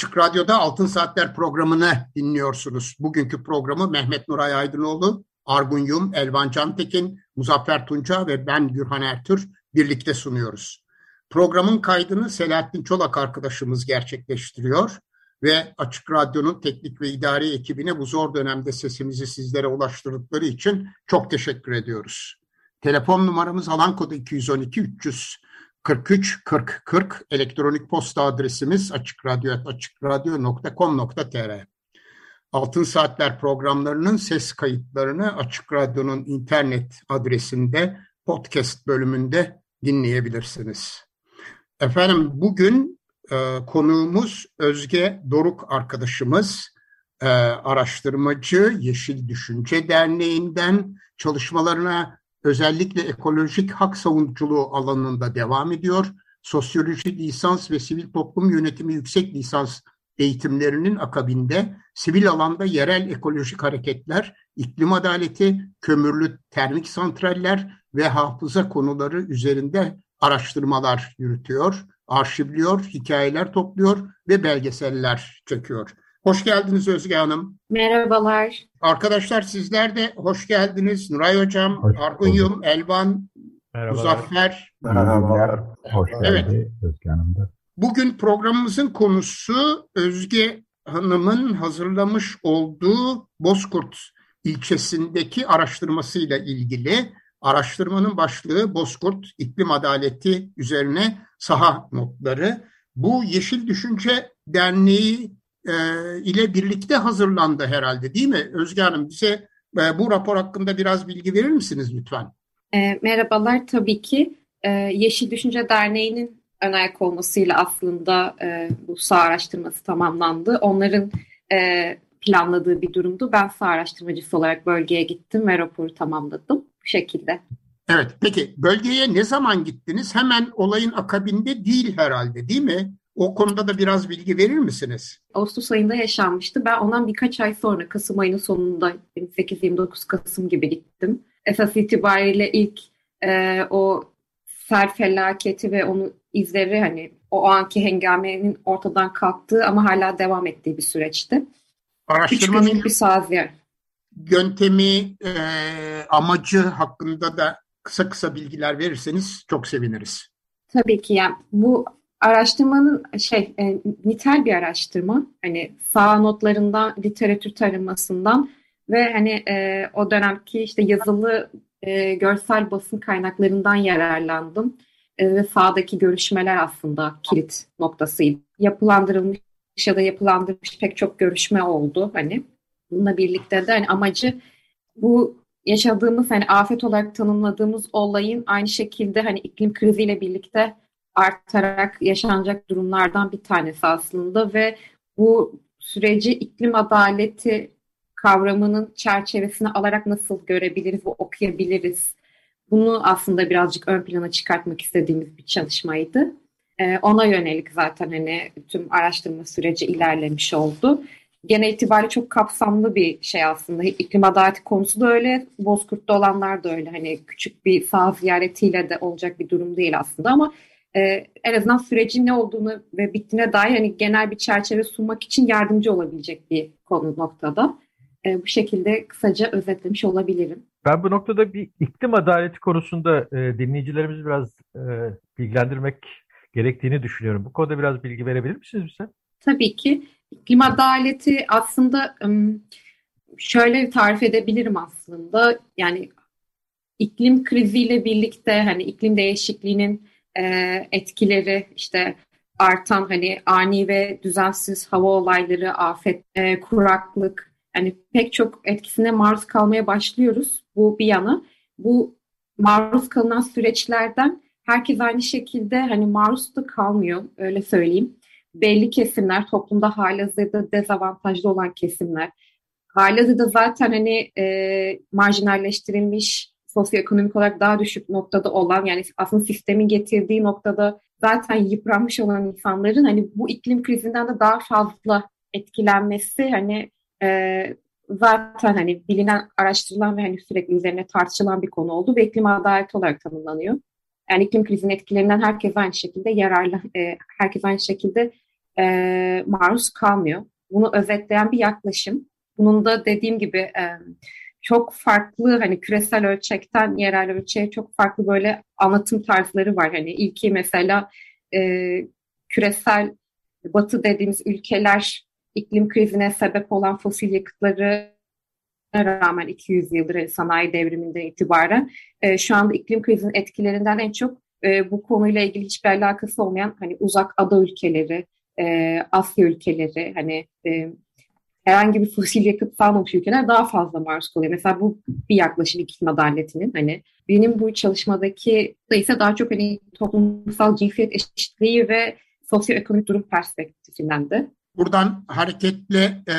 Açık Radyo'da Altın Saatler programını dinliyorsunuz. Bugünkü programı Mehmet Nuray Aydınoğlu, Argun Yum, Elvan Cantekin, Muzaffer Tunca ve ben Gürhan Ertür birlikte sunuyoruz. Programın kaydını Selahattin Çolak arkadaşımız gerçekleştiriyor ve Açık Radyo'nun teknik ve idari ekibine bu zor dönemde sesimizi sizlere ulaştırdıkları için çok teşekkür ediyoruz. Telefon numaramız alan kodu 212 300 43 40 40 elektronik posta adresimiz açıkradyo.com.tr Altın Saatler programlarının ses kayıtlarını Açık Radyo'nun internet adresinde podcast bölümünde dinleyebilirsiniz. Efendim bugün e, konuğumuz Özge Doruk arkadaşımız, e, araştırmacı Yeşil Düşünce Derneği'nden çalışmalarına özellikle ekolojik hak savunuculuğu alanında devam ediyor. Sosyoloji lisans ve sivil toplum yönetimi yüksek lisans eğitimlerinin akabinde sivil alanda yerel ekolojik hareketler, iklim adaleti, kömürlü termik santraller ve hafıza konuları üzerinde araştırmalar yürütüyor, arşivliyor, hikayeler topluyor ve belgeseller çekiyor. Hoş geldiniz Özge Hanım. Merhabalar. Arkadaşlar sizler de hoş geldiniz. Nuray Hocam, hoş Argunyum, Elvan, Merhabalar. Muzaffer. Merhabalar. Hoş geldiniz evet. Özge Hanım da. Bugün programımızın konusu Özge Hanım'ın hazırlamış olduğu Bozkurt ilçesindeki araştırmasıyla ilgili. Araştırmanın başlığı Bozkurt İklim Adaleti üzerine saha notları. Bu Yeşil Düşünce Derneği e, ile birlikte hazırlandı herhalde değil mi? Özge Hanım bize e, bu rapor hakkında biraz bilgi verir misiniz lütfen? E, merhabalar tabii ki. E, Yeşil Düşünce Derneği'nin ön ayak olmasıyla aslında e, bu saha araştırması tamamlandı. Onların e, planladığı bir durumdu. Ben saha araştırmacısı olarak bölgeye gittim ve raporu tamamladım bu şekilde. Evet, peki bölgeye ne zaman gittiniz? Hemen olayın akabinde değil herhalde değil mi? O konuda da biraz bilgi verir misiniz? Ağustos ayında yaşanmıştı. Ben ondan birkaç ay sonra Kasım ayının sonunda 28-29 Kasım gibi gittim. Esas itibariyle ilk e, o sel felaketi ve onu izleri hani o anki hengamenin ortadan kalktığı ama hala devam ettiği bir süreçti. Araştırmanın bir saz yer. yöntemi, e, amacı hakkında da kısa kısa bilgiler verirseniz çok seviniriz. Tabii ki yani bu araştırmanın şey e, nitel bir araştırma. Hani sağ notlarından, literatür taramasından ve hani e, o dönemki işte yazılı e, görsel basın kaynaklarından yararlandım. E, ve sağdaki görüşmeler aslında kilit noktasıydı. Yapılandırılmış ya da yapılandırmış pek çok görüşme oldu hani. Bununla birlikte de hani amacı bu yaşadığımız hani afet olarak tanımladığımız olayın aynı şekilde hani iklim kriziyle birlikte artarak yaşanacak durumlardan bir tanesi aslında ve bu süreci iklim adaleti kavramının çerçevesine alarak nasıl görebiliriz ve okuyabiliriz? Bunu aslında birazcık ön plana çıkartmak istediğimiz bir çalışmaydı. Ee, ona yönelik zaten hani tüm araştırma süreci ilerlemiş oldu. Gene itibariyle çok kapsamlı bir şey aslında. İklim adaleti konusu da öyle, Bozkurt'ta olanlar da öyle. Hani küçük bir sağ ziyaretiyle de olacak bir durum değil aslında ama e, en azından sürecin ne olduğunu ve bittiğine dair hani genel bir çerçeve sunmak için yardımcı olabilecek bir konu noktada. E, bu şekilde kısaca özetlemiş olabilirim. Ben bu noktada bir iklim adaleti konusunda e, dinleyicilerimizi biraz e, bilgilendirmek gerektiğini düşünüyorum. Bu konuda biraz bilgi verebilir misiniz bize? Tabii ki. İklim adaleti aslında şöyle tarif edebilirim aslında. Yani iklim kriziyle birlikte hani iklim değişikliğinin e, etkileri işte artan hani ani ve düzensiz hava olayları, afet, e, kuraklık hani pek çok etkisine maruz kalmaya başlıyoruz. Bu bir yana. bu maruz kalınan süreçlerden herkes aynı şekilde hani maruz da kalmıyor öyle söyleyeyim. Belli kesimler toplumda halihazırda dezavantajlı olan kesimler. Halihazırda zaten hani e, marjinalleştirilmiş sosyoekonomik olarak daha düşük noktada olan yani aslında sistemin getirdiği noktada zaten yıpranmış olan insanların hani bu iklim krizinden de daha fazla etkilenmesi hani e, zaten hani bilinen, araştırılan ve hani sürekli üzerine tartışılan bir konu oldu ve iklim adaleti olarak tanımlanıyor. Yani iklim krizinin etkilerinden herkes aynı şekilde yararlı, e, herkes aynı şekilde e, maruz kalmıyor. Bunu özetleyen bir yaklaşım. Bunun da dediğim gibi e, çok farklı hani küresel ölçekten yerel ölçeğe çok farklı böyle anlatım tarzları var. Hani ilki mesela e, küresel batı dediğimiz ülkeler iklim krizine sebep olan fosil yakıtları rağmen 200 yıldır hani sanayi devriminden itibaren e, şu anda iklim krizinin etkilerinden en çok e, bu konuyla ilgili hiçbir alakası olmayan hani uzak ada ülkeleri, e, Asya ülkeleri, hani e, herhangi bir fosil yakıt sağlamış ülkeler daha fazla maruz kalıyor. Mesela bu bir yaklaşım iklim adaletinin. Hani benim bu çalışmadaki da ise daha çok hani toplumsal cinsiyet eşitliği ve sosyoekonomik durum perspektifinden de. Buradan hareketle e,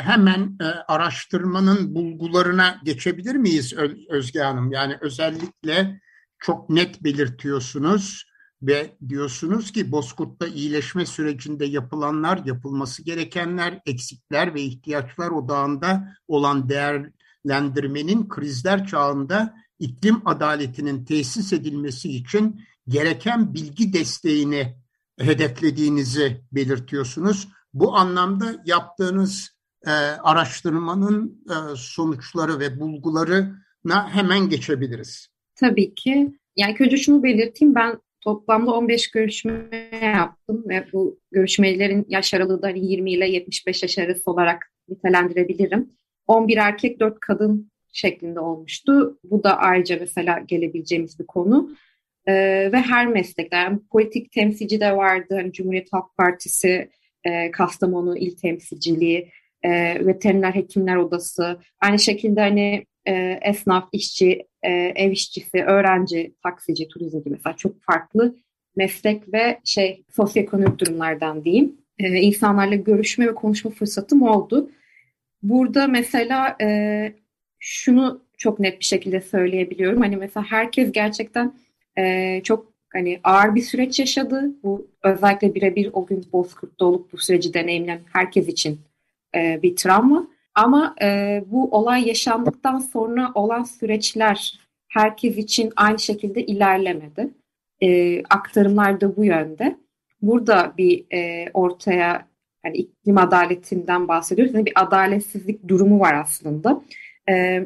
hemen e, araştırmanın bulgularına geçebilir miyiz Özge Hanım? Yani özellikle çok net belirtiyorsunuz ve diyorsunuz ki Bozkurt'ta iyileşme sürecinde yapılanlar, yapılması gerekenler, eksikler ve ihtiyaçlar odağında olan değerlendirmenin krizler çağında iklim adaletinin tesis edilmesi için gereken bilgi desteğini hedeflediğinizi belirtiyorsunuz. Bu anlamda yaptığınız e, araştırmanın e, sonuçları ve bulgularına hemen geçebiliriz. Tabii ki. Yani önce şunu belirteyim. Ben toplamda 15 görüşme yaptım ve bu görüşmelerin yaş aralığı da 20 hani ile 75 yaş arası olarak nitelendirebilirim. 11 erkek 4 kadın şeklinde olmuştu. Bu da ayrıca mesela gelebileceğimiz bir konu. Ee, ve her meslekte yani politik temsilci de vardı. Hani Cumhuriyet Halk Partisi, e, Kastamonu il temsilciliği, e, veteriner hekimler odası, aynı şekilde hani e, esnaf, işçi, e, ev işçisi, öğrenci, taksici, turizm gibi mesela çok farklı meslek ve şey sosyoekonomik durumlardan diyeyim. E, insanlarla görüşme ve konuşma fırsatım oldu. Burada mesela e, şunu çok net bir şekilde söyleyebiliyorum. Hani mesela herkes gerçekten e, çok hani ağır bir süreç yaşadı. Bu özellikle birebir o gün Bozkurt'ta olup bu süreci deneyimleyen herkes için e, bir travma. Ama e, bu olay yaşandıktan sonra olan süreçler herkes için aynı şekilde ilerlemedi. E, aktarımlar da bu yönde. Burada bir e, ortaya yani iklim adaletinden bahsediyoruz. Yani bir adaletsizlik durumu var aslında. E,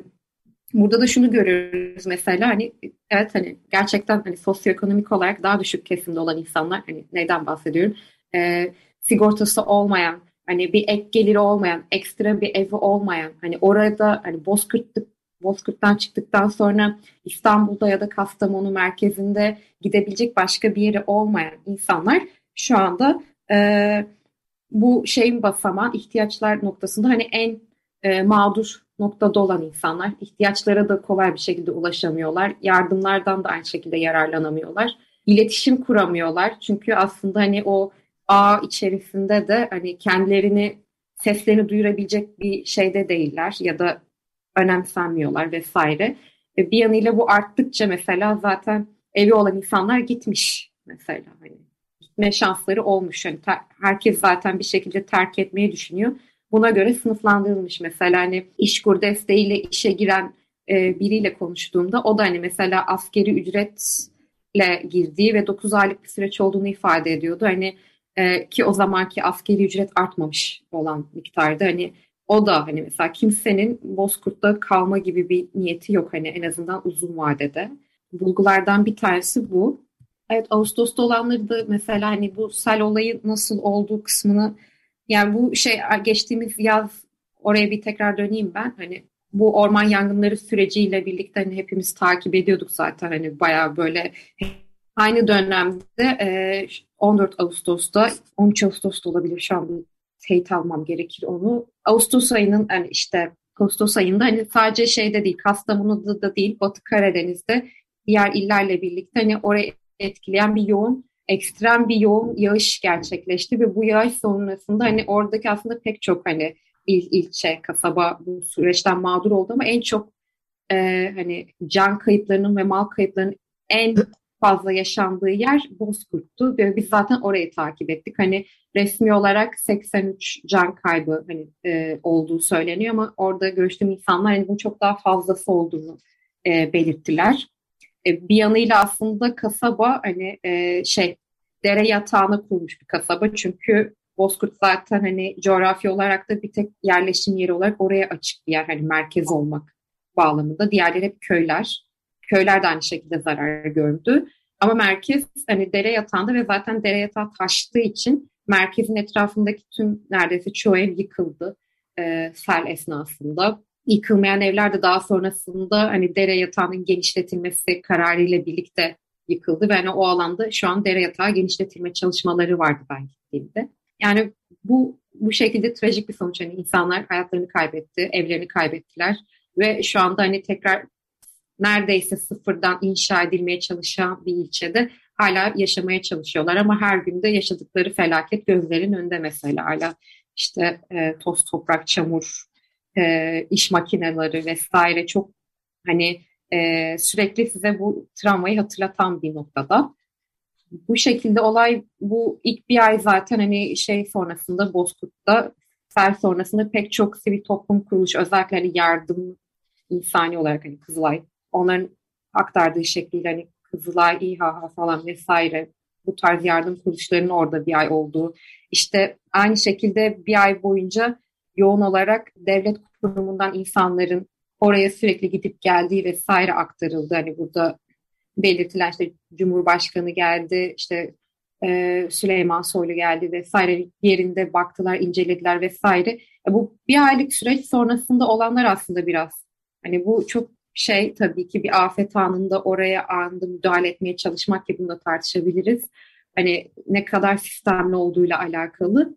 burada da şunu görüyoruz mesela hani evet hani gerçekten hani sosyoekonomik olarak daha düşük kesimde olan insanlar hani neyden bahsediyorum? E, sigortası olmayan, hani bir ek geliri olmayan, ekstra bir evi olmayan, hani orada hani Bozkırt'tık Bozkırt'tan çıktıktan sonra İstanbul'da ya da Kastamonu merkezinde gidebilecek başka bir yeri olmayan insanlar şu anda e, bu şeyin basamağı ihtiyaçlar noktasında hani en e, mağdur noktada olan insanlar ihtiyaçlara da kolay bir şekilde ulaşamıyorlar. Yardımlardan da aynı şekilde yararlanamıyorlar. İletişim kuramıyorlar. Çünkü aslında hani o ağ içerisinde de hani kendilerini seslerini duyurabilecek bir şeyde değiller ya da önemsenmiyorlar vesaire. E, bir yanıyla bu arttıkça mesela zaten evi olan insanlar gitmiş mesela hani gitme şansları olmuş. Yani herkes zaten bir şekilde terk etmeyi düşünüyor. Buna göre sınıflandırılmış mesela hani işkur desteğiyle işe giren e, biriyle konuştuğumda o da hani mesela askeri ücretle girdiği ve 9 aylık bir süreç olduğunu ifade ediyordu. Hani e, ki o zamanki askeri ücret artmamış olan miktarda hani o da hani mesela kimsenin Bozkurt'ta kalma gibi bir niyeti yok hani en azından uzun vadede. Bulgulardan bir tanesi bu. Evet Ağustos'ta olanları da mesela hani bu sel olayı nasıl olduğu kısmını yani bu şey geçtiğimiz yaz oraya bir tekrar döneyim ben. Hani bu orman yangınları süreciyle birlikte hani hepimiz takip ediyorduk zaten hani bayağı böyle aynı dönemde e, 14 Ağustos'ta 13 Ağustos'ta olabilir şu an bir teyit almam gerekir onu. Ağustos ayının yani işte Ağustos ayında hani sadece şeyde değil, Kastamonu'da da değil, Batı Karadeniz'de diğer illerle birlikte hani orayı etkileyen bir yoğun, ekstrem bir yoğun yağış gerçekleşti ve bu yağış sonrasında hani oradaki aslında pek çok hani il, ilçe, kasaba bu süreçten mağdur oldu ama en çok e, hani can kayıplarının ve mal kayıplarının en fazla yaşandığı yer Bozkurt'tu ve biz zaten orayı takip ettik. Hani resmi olarak 83 can kaybı hani e, olduğu söyleniyor ama orada görüştüğüm insanlar hani bunun çok daha fazlası olduğunu e, belirttiler. E, bir yanıyla aslında kasaba hani e, şey dere yatağına kurulmuş bir kasaba çünkü Bozkurt zaten hani coğrafi olarak da bir tek yerleşim yeri olarak oraya açık bir yer hani merkez olmak bağlamında. Diğerleri hep köyler. Köyler de aynı şekilde zarar gördü. Ama merkez hani dere yatağında ve zaten dere yatağı taştığı için merkezin etrafındaki tüm neredeyse çoğu ev yıkıldı e, sel esnasında. Yıkılmayan evler de daha sonrasında hani dere yatağının genişletilmesi kararıyla birlikte yıkıldı ve hani o alanda şu an dere yatağı genişletilme çalışmaları vardı ben gittiğimde. Yani bu bu şekilde trajik bir sonuç. Hani insanlar hayatlarını kaybetti, evlerini kaybettiler ve şu anda hani tekrar neredeyse sıfırdan inşa edilmeye çalışan bir ilçede hala yaşamaya çalışıyorlar ama her günde yaşadıkları felaket gözlerin önünde mesela hala işte e, toz toprak çamur e, iş makineleri vesaire çok hani e, sürekli size bu travmayı hatırlatan bir noktada. Bu şekilde olay bu ilk bir ay zaten hani şey sonrasında Bozkurt'ta sel sonrasında pek çok sivil toplum kuruluşu özellikle hani yardım insani olarak hani Kızılay onların aktardığı şekliyle hani Kızılay, İHA falan vesaire bu tarz yardım kuruluşlarının orada bir ay olduğu. İşte aynı şekilde bir ay boyunca yoğun olarak devlet kurumundan insanların oraya sürekli gidip geldiği vesaire aktarıldı. Hani burada belirtilen işte Cumhurbaşkanı geldi, işte e, Süleyman Soylu geldi vesaire yerinde baktılar, incelediler vesaire. E, bu bir aylık süreç sonrasında olanlar aslında biraz hani bu çok şey tabii ki bir afet anında oraya anında müdahale etmeye çalışmak gibi bunu da tartışabiliriz. Hani ne kadar sistemli olduğuyla alakalı.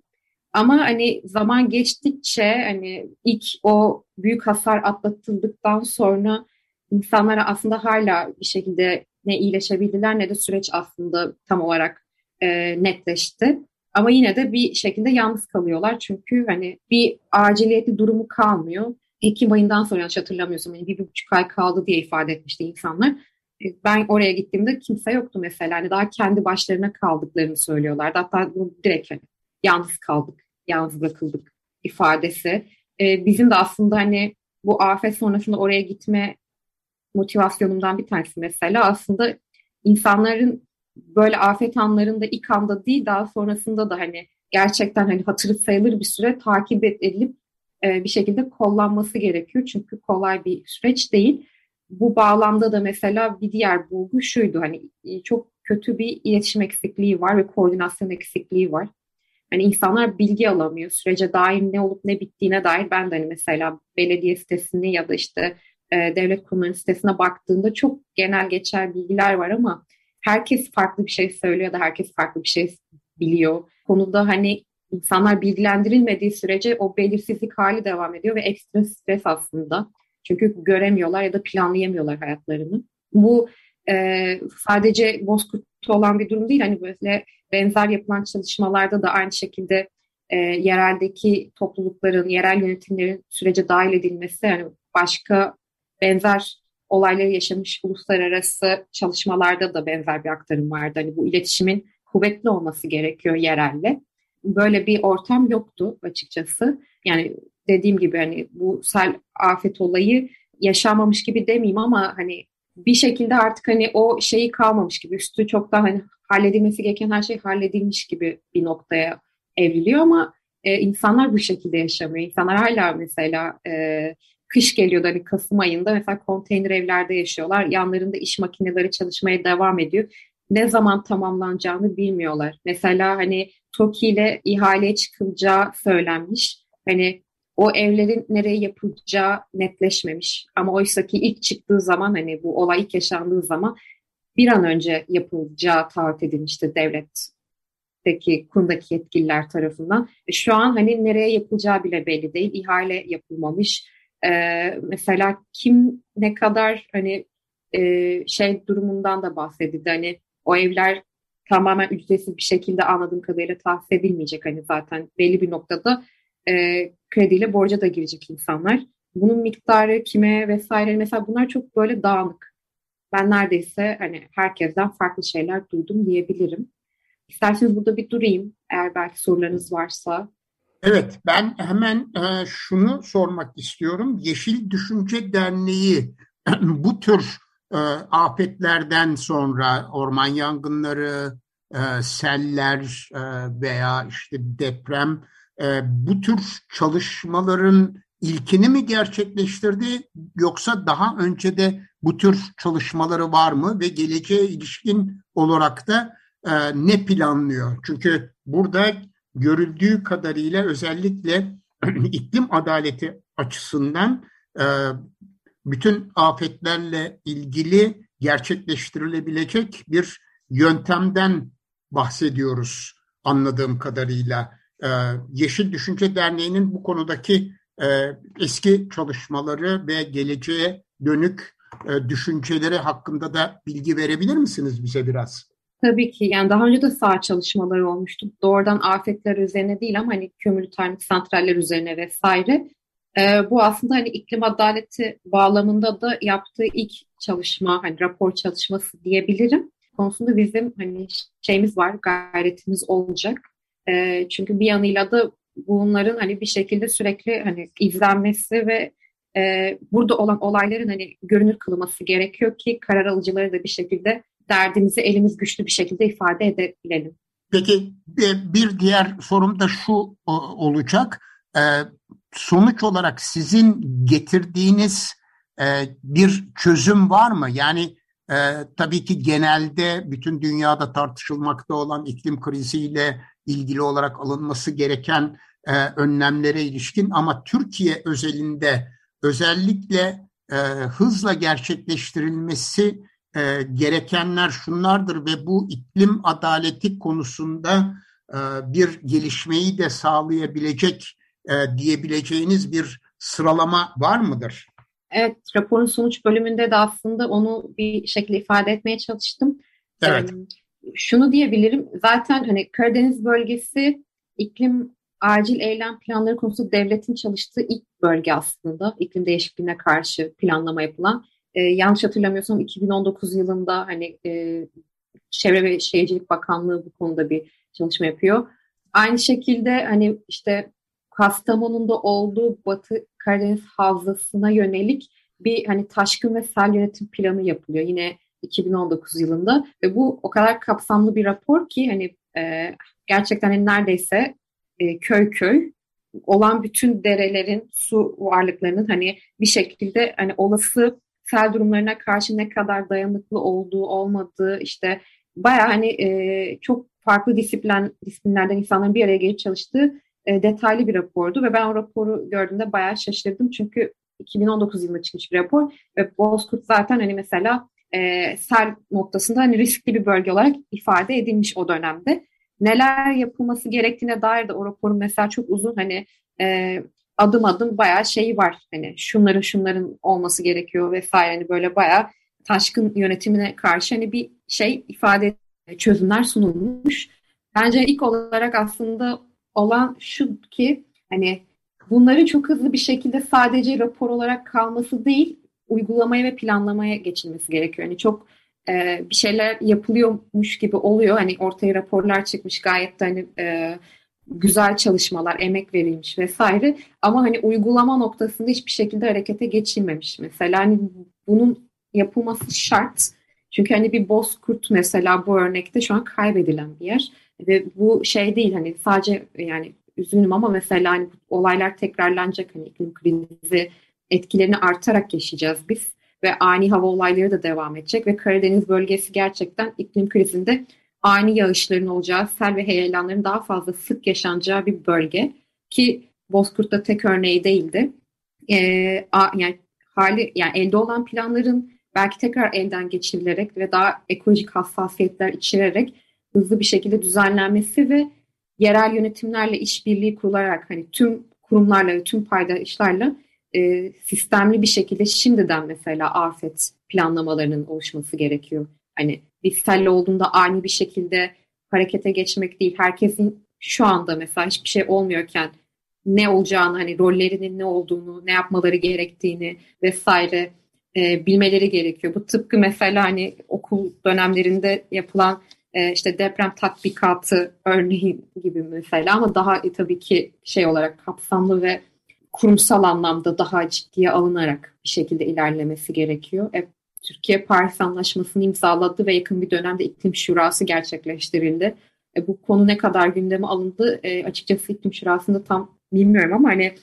Ama hani zaman geçtikçe hani ilk o büyük hasar atlatıldıktan sonra insanlara aslında hala bir şekilde ne iyileşebildiler ne de süreç aslında tam olarak e, netleşti. Ama yine de bir şekilde yalnız kalıyorlar çünkü hani bir aciliyeti durumu kalmıyor. Ekim ayından sonra yanlış hatırlamıyorsam hani bir, bir buçuk ay kaldı diye ifade etmişti insanlar. E, ben oraya gittiğimde kimse yoktu mesela. Hani daha kendi başlarına kaldıklarını söylüyorlardı. Hatta direkt hani yalnız kaldık, yalnız bırakıldık ifadesi. Ee, bizim de aslında hani bu afet sonrasında oraya gitme motivasyonumdan bir tanesi mesela aslında insanların böyle afet anlarında ilk anda değil daha sonrasında da hani gerçekten hani hatırı sayılır bir süre takip edilip bir şekilde kollanması gerekiyor. Çünkü kolay bir süreç değil. Bu bağlamda da mesela bir diğer bulgu şuydu. Hani e, çok kötü bir iletişim eksikliği var ve koordinasyon eksikliği var. Hani insanlar bilgi alamıyor. Sürece dair ne olup ne bittiğine dair ben de hani mesela belediye sitesini ya da işte e, devlet kurumlarının sitesine baktığında çok genel geçer bilgiler var ama herkes farklı bir şey söylüyor ya da herkes farklı bir şey biliyor. Konuda hani insanlar bilgilendirilmediği sürece o belirsizlik hali devam ediyor ve ekstra stres aslında. Çünkü göremiyorlar ya da planlayamıyorlar hayatlarını. Bu e, sadece Bozkurt'ta olan bir durum değil. Hani böyle benzer yapılan çalışmalarda da aynı şekilde e, yereldeki toplulukların, yerel yönetimlerin sürece dahil edilmesi, yani başka benzer olayları yaşamış uluslararası çalışmalarda da benzer bir aktarım vardı. Hani bu iletişimin kuvvetli olması gerekiyor yerelle böyle bir ortam yoktu açıkçası. Yani dediğim gibi hani bu sel afet olayı yaşanmamış gibi demeyeyim ama hani bir şekilde artık hani o şeyi kalmamış gibi üstü çok daha hani halledilmesi gereken her şey halledilmiş gibi bir noktaya evriliyor ama e, insanlar bu şekilde yaşamıyor. İnsanlar hala mesela e, kış geliyordu hani Kasım ayında mesela konteyner evlerde yaşıyorlar. Yanlarında iş makineleri çalışmaya devam ediyor. Ne zaman tamamlanacağını bilmiyorlar. Mesela hani TOKİ ile ihaleye çıkılacağı söylenmiş. Hani o evlerin nereye yapılacağı netleşmemiş. Ama oysa ki ilk çıktığı zaman hani bu olay ilk yaşandığı zaman bir an önce yapılacağı taahhüt edilmişti devletteki kurumdaki yetkililer tarafından. E şu an hani nereye yapılacağı bile belli değil. İhale yapılmamış. E, mesela kim ne kadar hani e, şey durumundan da bahsedildi. Hani o evler tamamen ücretsiz bir şekilde anladığım kadarıyla tahsis edilmeyecek. Hani zaten belli bir noktada e, krediyle borca da girecek insanlar. Bunun miktarı kime vesaire mesela bunlar çok böyle dağınık. Ben neredeyse hani herkesten farklı şeyler duydum diyebilirim. İsterseniz burada bir durayım eğer belki sorularınız varsa. Evet, ben hemen e, şunu sormak istiyorum. Yeşil Düşünce Derneği bu tür e, afetlerden sonra orman yangınları, e, seller e, veya işte deprem e, bu tür çalışmaların ilkini mi gerçekleştirdi yoksa daha önce de bu tür çalışmaları var mı ve geleceğe ilişkin olarak da e, ne planlıyor? Çünkü burada görüldüğü kadarıyla özellikle iklim adaleti açısından e, bütün afetlerle ilgili gerçekleştirilebilecek bir yöntemden bahsediyoruz anladığım kadarıyla. E, Yeşil Düşünce Derneği'nin bu konudaki e, eski çalışmaları ve geleceğe dönük e, düşünceleri hakkında da bilgi verebilir misiniz bize biraz? Tabii ki. Yani daha önce de sağ çalışmaları olmuştu. Doğrudan afetler üzerine değil ama hani kömürlü termik santraller üzerine vesaire. Ee, bu aslında hani iklim adaleti bağlamında da yaptığı ilk çalışma, hani rapor çalışması diyebilirim. Konusunda bizim hani şeyimiz var, gayretimiz olacak. Ee, çünkü bir yanıyla da bunların hani bir şekilde sürekli hani izlenmesi ve e, burada olan olayların hani görünür kılması gerekiyor ki karar alıcıları da bir şekilde derdimizi elimiz güçlü bir şekilde ifade edebilelim. Peki bir diğer sorum da şu olacak. E, sonuç olarak sizin getirdiğiniz e, bir çözüm var mı? Yani e, tabii ki genelde bütün dünyada tartışılmakta olan iklim kriziyle ilgili olarak alınması gereken önlemlere ilişkin ama Türkiye özelinde özellikle hızla gerçekleştirilmesi e, gerekenler şunlardır ve bu iklim adaleti konusunda e, bir gelişmeyi de sağlayabilecek e, diyebileceğiniz bir sıralama var mıdır? Evet, raporun sonuç bölümünde de aslında onu bir şekilde ifade etmeye çalıştım. Evet. Şunu diyebilirim, zaten hani Karadeniz bölgesi iklim acil eylem planları konusunda devletin çalıştığı ilk bölge aslında iklim değişikliğine karşı planlama yapılan e, yanlış hatırlamıyorsam 2019 yılında hani e, Çevre ve Şehircilik Bakanlığı bu konuda bir çalışma yapıyor. Aynı şekilde hani işte Kastamonu'nda olduğu Batı Karadeniz Havzası'na yönelik bir hani taşkın ve sel yönetim planı yapılıyor yine 2019 yılında. Ve bu o kadar kapsamlı bir rapor ki hani e, gerçekten hani neredeyse e, köy köy olan bütün derelerin su varlıklarının hani bir şekilde hani olası sel durumlarına karşı ne kadar dayanıklı olduğu, olmadığı işte baya hani e, çok farklı disiplin, disiplinlerden insanların bir araya gelip çalıştığı e, detaylı bir rapordu ve ben o raporu gördüğümde bayağı şaşırdım çünkü 2019 yılında çıkmış bir rapor ve Bozkurt zaten hani mesela e, sel noktasında hani riskli bir bölge olarak ifade edilmiş o dönemde. Neler yapılması gerektiğine dair de o raporun mesela çok uzun hani e, adım adım bayağı şeyi var. Hani şunların şunların olması gerekiyor vesaire. Hani böyle bayağı taşkın yönetimine karşı hani bir şey ifade çözümler sunulmuş. Bence ilk olarak aslında olan şu ki hani bunların çok hızlı bir şekilde sadece rapor olarak kalması değil uygulamaya ve planlamaya geçilmesi gerekiyor. Hani çok e, bir şeyler yapılıyormuş gibi oluyor. Hani ortaya raporlar çıkmış gayet de hani e, güzel çalışmalar, emek verilmiş vesaire ama hani uygulama noktasında hiçbir şekilde harekete geçilmemiş mesela. Hani bunun yapılması şart. Çünkü hani bir bozkurt mesela bu örnekte şu an kaybedilen bir yer ve bu şey değil hani sadece yani üzgünüm ama mesela hani olaylar tekrarlanacak hani iklim krizi etkilerini artarak yaşayacağız biz ve ani hava olayları da devam edecek ve Karadeniz bölgesi gerçekten iklim krizinde ani yağışların olacağı, sel ve heyelanların daha fazla sık yaşanacağı bir bölge ki Bozkurt'ta tek örneği değildi. Ee, a, yani hali yani elde olan planların belki tekrar elden geçirilerek ve daha ekolojik hassasiyetler içererek hızlı bir şekilde düzenlenmesi ve yerel yönetimlerle işbirliği kurularak hani tüm kurumlarla ve tüm paydaşlarla e, sistemli bir şekilde şimdiden mesela afet planlamalarının oluşması gerekiyor. Hani bir sel olduğunda ani bir şekilde harekete geçmek değil. Herkesin şu anda mesela hiçbir şey olmuyorken ne olacağını, hani rollerinin ne olduğunu, ne yapmaları gerektiğini vesaire e, bilmeleri gerekiyor. Bu tıpkı mesela hani okul dönemlerinde yapılan e, işte deprem tatbikatı örneği gibi mesela ama daha e, tabii ki şey olarak kapsamlı ve kurumsal anlamda daha ciddiye alınarak bir şekilde ilerlemesi gerekiyor. E, Türkiye Paris Anlaşması'nı imzaladı ve yakın bir dönemde iklim şurası gerçekleştirildi. E, bu konu ne kadar gündeme alındı e, açıkçası iklim şurasında tam bilmiyorum ama hani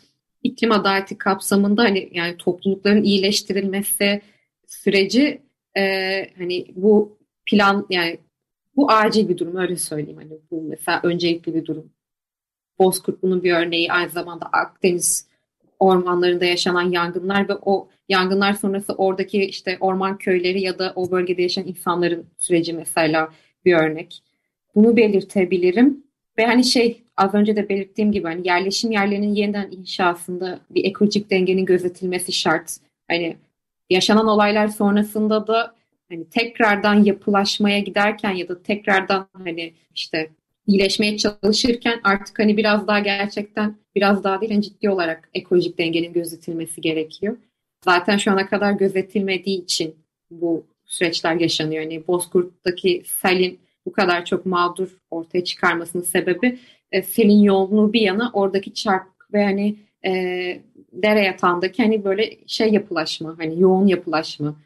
iklim adaleti kapsamında hani yani toplulukların iyileştirilmesi süreci e, hani bu plan yani bu acil bir durum öyle söyleyeyim hani bu mesela öncelikli bir durum. Bozkurt bunun bir örneği aynı zamanda Akdeniz ormanlarında yaşanan yangınlar ve o yangınlar sonrası oradaki işte orman köyleri ya da o bölgede yaşayan insanların süreci mesela bir örnek. Bunu belirtebilirim. Ve hani şey az önce de belirttiğim gibi hani yerleşim yerlerinin yeniden inşasında bir ekolojik dengenin gözetilmesi şart. Hani yaşanan olaylar sonrasında da hani tekrardan yapılaşmaya giderken ya da tekrardan hani işte iyileşmeye çalışırken artık hani biraz daha gerçekten biraz daha değil yani ciddi olarak ekolojik dengenin gözetilmesi gerekiyor. Zaten şu ana kadar gözetilmediği için bu süreçler yaşanıyor. Yani Bozkurt'taki selin bu kadar çok mağdur ortaya çıkarmasının sebebi e, selin yoğunluğu bir yana oradaki çarp ve hani e, dere yatağındaki hani böyle şey yapılaşma hani yoğun yapılaşma.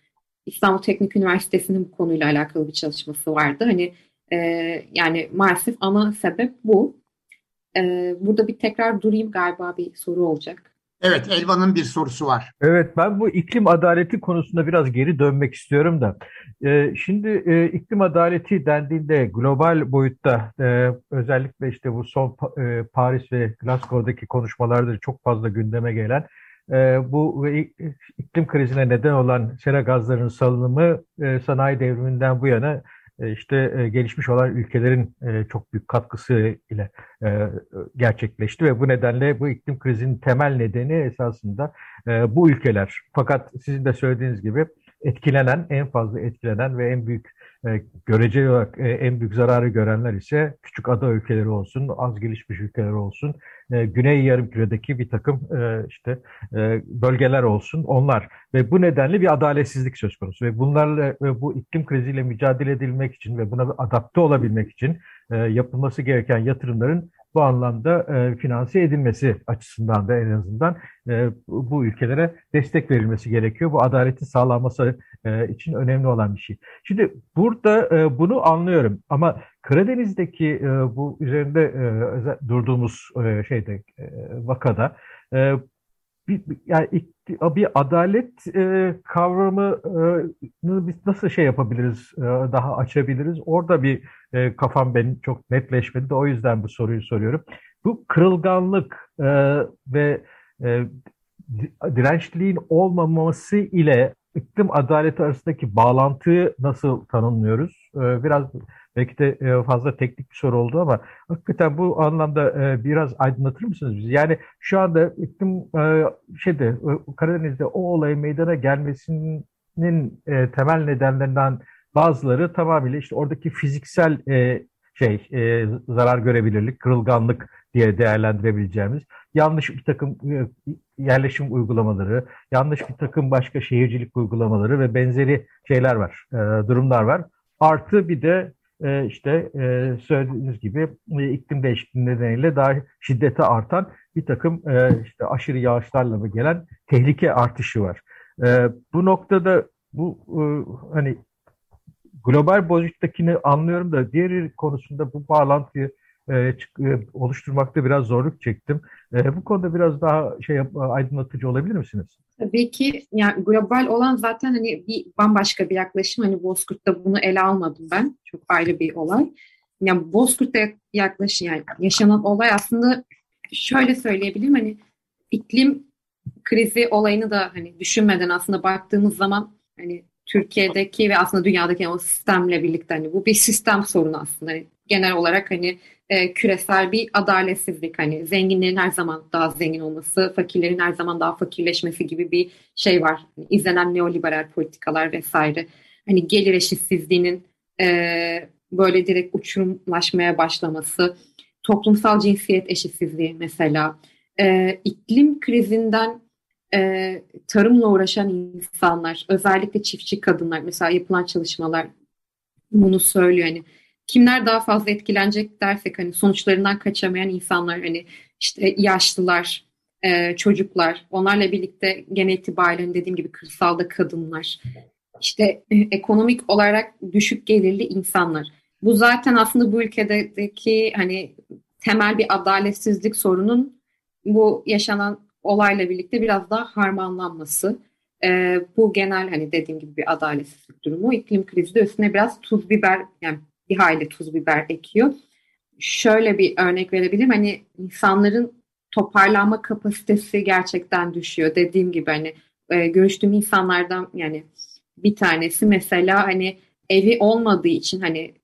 İstanbul Teknik Üniversitesi'nin bu konuyla alakalı bir çalışması vardı. Hani e, yani maalesef ana sebep bu. E, burada bir tekrar durayım galiba bir soru olacak. Evet, Elvan'ın bir sorusu var. Evet, ben bu iklim adaleti konusunda biraz geri dönmek istiyorum da. Ee, şimdi e, iklim adaleti dendiğinde global boyutta e, özellikle işte bu son e, Paris ve Glasgow'daki konuşmalarda çok fazla gündeme gelen e, bu iklim krizine neden olan sera gazlarının salınımı e, sanayi devriminden bu yana e, işte e, gelişmiş olan ülkelerin çok büyük katkısı ile gerçekleşti ve bu nedenle bu iklim krizinin temel nedeni esasında bu ülkeler. Fakat sizin de söylediğiniz gibi etkilenen, en fazla etkilenen ve en büyük göreceli olarak e, en büyük zararı görenler ise küçük ada ülkeleri olsun, az gelişmiş ülkeler olsun, e, Güney Yarımküre'deki bir takım e, işte e, bölgeler olsun onlar ve bu nedenle bir adaletsizlik söz konusu ve bunlarla ve bu iklim kriziyle mücadele edilmek için ve buna adapte olabilmek için e, yapılması gereken yatırımların bu anlamda e, finanse edilmesi açısından da en azından e, bu ülkelere destek verilmesi gerekiyor. Bu adaleti sağlanması e, için önemli olan bir şey. Şimdi burada e, bunu anlıyorum ama Karadeniz'deki e, bu üzerinde e, durduğumuz e, şeyde e, vakada bir, yani bir adalet e, kavramını biz nasıl şey yapabiliriz, daha açabiliriz? Orada bir kafam benim çok netleşmedi de o yüzden bu soruyu soruyorum. Bu kırılganlık ve dirençliliğin olmaması ile iklim adaleti arasındaki bağlantıyı nasıl tanımlıyoruz? E, biraz belki de e, fazla teknik bir soru oldu ama hakikaten bu anlamda e, biraz aydınlatır mısınız bizi? Yani şu anda iklim e, şeyde Karadeniz'de o olayın meydana gelmesinin temel nedenlerinden bazıları tamamıyla işte oradaki fiziksel şey zarar görebilirlik, kırılganlık diye değerlendirebileceğimiz yanlış bir takım yerleşim uygulamaları, yanlış bir takım başka şehircilik uygulamaları ve benzeri şeyler var, durumlar var. Artı bir de e, işte e, söylediğiniz gibi e, iklim değişikliği nedeniyle daha şiddeti artan bir takım e, işte aşırı yağışlarla mı gelen tehlike artışı var. E, bu noktada bu e, hani global boyuttakini anlıyorum da diğer konusunda bu bağlantıyı e, e, oluşturmakta biraz zorluk çektim. E, bu konuda biraz daha şey aydınlatıcı olabilir misiniz? Tabii ki yani global olan zaten hani bir bambaşka bir yaklaşım. Hani Bozkurt'ta bunu ele almadım ben. Çok ayrı bir olay. Yani Bozkurt'ta yaklaşım yani yaşanan olay aslında şöyle söyleyebilirim hani iklim krizi olayını da hani düşünmeden aslında baktığımız zaman hani Türkiye'deki ve aslında dünyadaki o sistemle birlikte hani bu bir sistem sorunu aslında. Hani genel olarak hani e, küresel bir adaletsizlik. Hani zenginlerin her zaman daha zengin olması, fakirlerin her zaman daha fakirleşmesi gibi bir şey var. Hani izlenen neoliberal politikalar vesaire. Hani gelir eşitsizliğinin e, böyle direkt uçurumlaşmaya başlaması, toplumsal cinsiyet eşitsizliği mesela, e, iklim krizinden e, tarımla uğraşan insanlar, özellikle çiftçi kadınlar, mesela yapılan çalışmalar bunu söylüyor. Hani kimler daha fazla etkilenecek dersek hani sonuçlarından kaçamayan insanlar, hani işte yaşlılar, e, çocuklar, onlarla birlikte gene itibariyle hani dediğim gibi kırsalda kadınlar, işte e, ekonomik olarak düşük gelirli insanlar. Bu zaten aslında bu ülkedeki hani temel bir adaletsizlik sorunun bu yaşanan olayla birlikte biraz daha harmanlanması. E, bu genel hani dediğim gibi bir adaletsizlik durumu. İklim krizi de üstüne biraz tuz biber yani bir hayli tuz biber ekiyor. Şöyle bir örnek verebilirim. Hani insanların toparlanma kapasitesi gerçekten düşüyor. Dediğim gibi hani e, görüştüğüm insanlardan yani bir tanesi mesela hani evi olmadığı için hani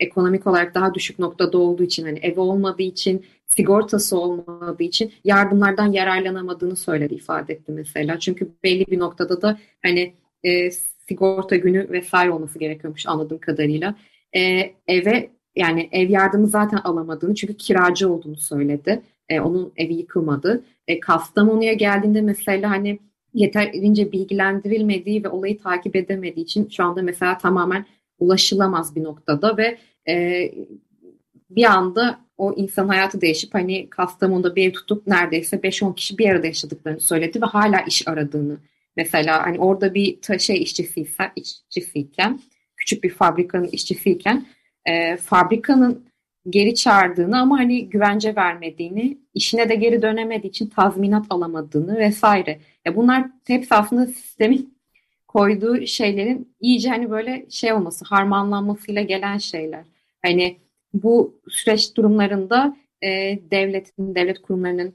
ekonomik olarak daha düşük noktada olduğu için hani evi olmadığı için sigortası olmadığı için yardımlardan yararlanamadığını söyledi ifade etti mesela. Çünkü belli bir noktada da hani e, sigorta günü vesaire olması gerekiyormuş anladığım kadarıyla. E, eve yani ev yardımı zaten alamadığını çünkü kiracı olduğunu söyledi. E, onun evi yıkılmadı. E, Kastamonu'ya geldiğinde mesela hani yeterince bilgilendirilmediği ve olayı takip edemediği için şu anda mesela tamamen ulaşılamaz bir noktada ve e, bir anda o insan hayatı değişip hani Kastamonu'da bir ev tutup neredeyse 5-10 kişi bir arada yaşadıklarını söyledi ve hala iş aradığını mesela hani orada bir şey işçisiysen, işçisiyken küçük bir fabrikanın işçisiyken e, fabrikanın geri çağırdığını ama hani güvence vermediğini, işine de geri dönemediği için tazminat alamadığını vesaire. Ya bunlar hepsi aslında sistemin koyduğu şeylerin iyice hani böyle şey olması, harmanlanmasıyla gelen şeyler. Hani bu süreç durumlarında e, devletin, devlet kurumlarının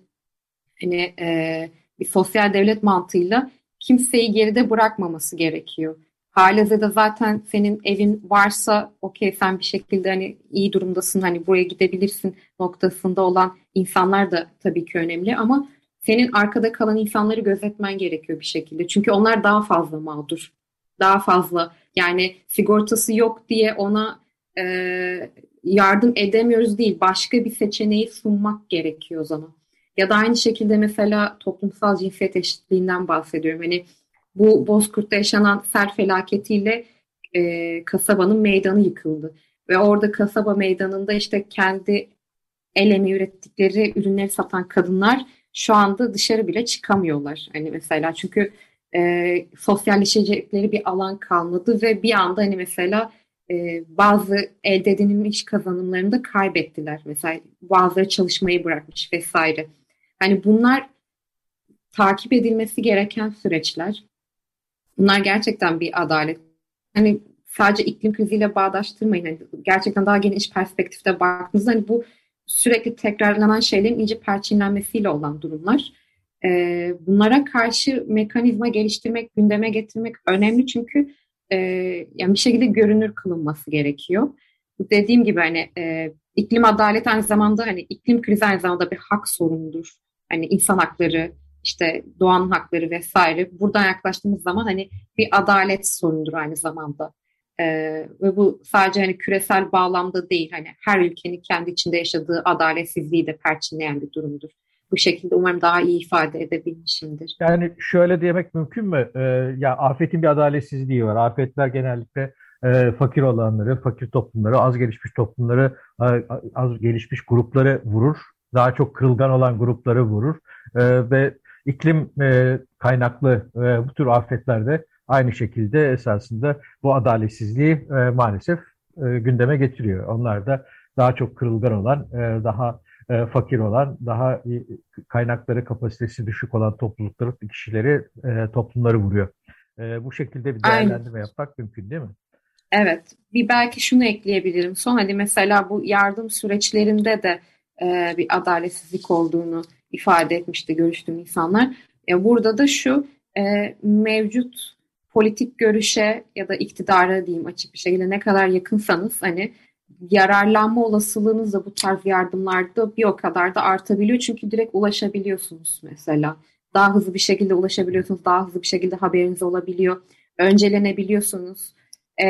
hani e, bir sosyal devlet mantığıyla kimseyi geride bırakmaması gerekiyor. Halihazırda zaten senin evin varsa okey sen bir şekilde hani iyi durumdasın hani buraya gidebilirsin noktasında olan insanlar da tabii ki önemli ama senin arkada kalan insanları gözetmen gerekiyor bir şekilde. Çünkü onlar daha fazla mağdur. Daha fazla yani sigortası yok diye ona e, yardım edemiyoruz değil. Başka bir seçeneği sunmak gerekiyor o zaman. Ya da aynı şekilde mesela toplumsal cinsiyet eşitliğinden bahsediyorum. Hani bu Bozkurt'ta yaşanan sel felaketiyle e, kasabanın meydanı yıkıldı. Ve orada kasaba meydanında işte kendi el emeği ürettikleri ürünleri satan kadınlar şu anda dışarı bile çıkamıyorlar. Hani mesela çünkü e, sosyalleşecekleri bir alan kalmadı ve bir anda hani mesela e, bazı elde edilmiş kazanımlarını da kaybettiler. Mesela bazıları çalışmayı bırakmış vesaire. Hani bunlar takip edilmesi gereken süreçler. Bunlar gerçekten bir adalet. Hani sadece iklim kriziyle bağdaştırmayın. Hani gerçekten daha geniş perspektifte baktığınızda hani bu sürekli tekrarlanan şeylerin iyice perçinlenmesiyle olan durumlar. E, bunlara karşı mekanizma geliştirmek, gündeme getirmek önemli çünkü e, yani bir şekilde görünür kılınması gerekiyor. Dediğim gibi hani e, iklim adaleti aynı zamanda hani iklim krizi aynı zamanda bir hak sorunudur. Hani insan hakları, işte doğanın hakları vesaire. Buradan yaklaştığımız zaman hani bir adalet sorunudur aynı zamanda. Ee, ve bu sadece hani küresel bağlamda değil hani her ülkenin kendi içinde yaşadığı adaletsizliği de perçinleyen bir durumdur. Bu şekilde umarım daha iyi ifade edebilmişimdir. Yani şöyle demek mümkün mü? Ee, ya afetin bir adaletsizliği var. Afetler genellikle e, fakir olanları, fakir toplumları, az gelişmiş toplumları, az gelişmiş grupları vurur. Daha çok kırılgan olan grupları vurur. E, ve iklim e, kaynaklı e, bu tür afetlerde aynı şekilde esasında bu adaletsizliği e, maalesef e, gündeme getiriyor. Onlar da daha çok kırılgan olan, e, daha e, fakir olan, daha e, kaynakları kapasitesi düşük olan toplulukları, kişileri, e, toplumları vuruyor. E, bu şekilde bir değerlendirme Aynen. yapmak mümkün değil mi? Evet. Bir belki şunu ekleyebilirim. Son hani mesela bu yardım süreçlerinde de e, bir adaletsizlik olduğunu ifade etmişti görüştüğüm insanlar. E, burada da şu e, mevcut politik görüşe ya da iktidara diyeyim açık bir şekilde ne kadar yakınsanız hani yararlanma olasılığınız da bu tarz yardımlarda bir o kadar da artabiliyor. Çünkü direkt ulaşabiliyorsunuz mesela. Daha hızlı bir şekilde ulaşabiliyorsunuz. Daha hızlı bir şekilde haberiniz olabiliyor. Öncelenebiliyorsunuz. E,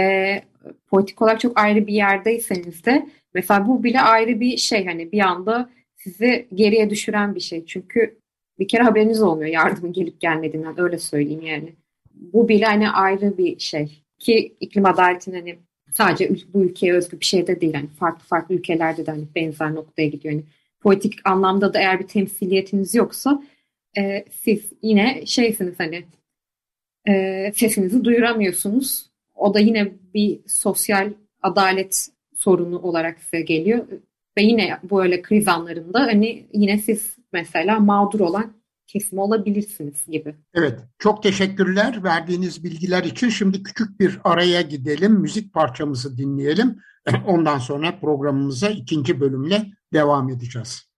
politik olarak çok ayrı bir yerdeyseniz de mesela bu bile ayrı bir şey. Hani bir anda sizi geriye düşüren bir şey. Çünkü bir kere haberiniz olmuyor yardımın gelip gelmediğinden öyle söyleyeyim yani. Bu bile hani ayrı bir şey. Ki iklim adaletinin hani sadece bu ülkeye özgü bir şey de değil. Hani farklı farklı ülkelerde de hani benzer noktaya gidiyor. Yani politik anlamda da eğer bir temsiliyetiniz yoksa e, siz yine şeysiniz hani e, sesinizi duyuramıyorsunuz. O da yine bir sosyal adalet sorunu olarak size geliyor. Ve yine böyle kriz anlarında hani yine siz mesela mağdur olan kesim olabilirsiniz gibi. Evet, çok teşekkürler verdiğiniz bilgiler için. Şimdi küçük bir araya gidelim, müzik parçamızı dinleyelim. Ondan sonra programımıza ikinci bölümle devam edeceğiz.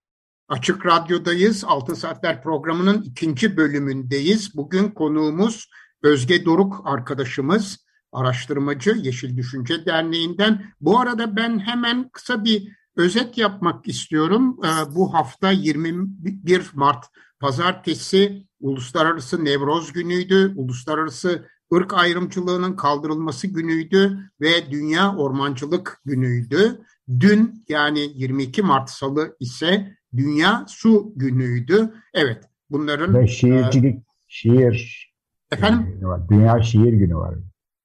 Açık Radyo'dayız. Altın Saatler programının ikinci bölümündeyiz. Bugün konuğumuz Özge Doruk arkadaşımız, araştırmacı Yeşil Düşünce Derneği'nden. Bu arada ben hemen kısa bir özet yapmak istiyorum. Ee, bu hafta 21 Mart Pazartesi Uluslararası Nevroz Günü'ydü. Uluslararası ırk ayrımcılığının kaldırılması günüydü ve Dünya Ormancılık Günü'ydü. Dün yani 22 Mart Salı ise Dünya Su Günü'ydü. Evet bunların... Ve şiircilik, e, şiir... Efendim? Dünya Şiir Günü var.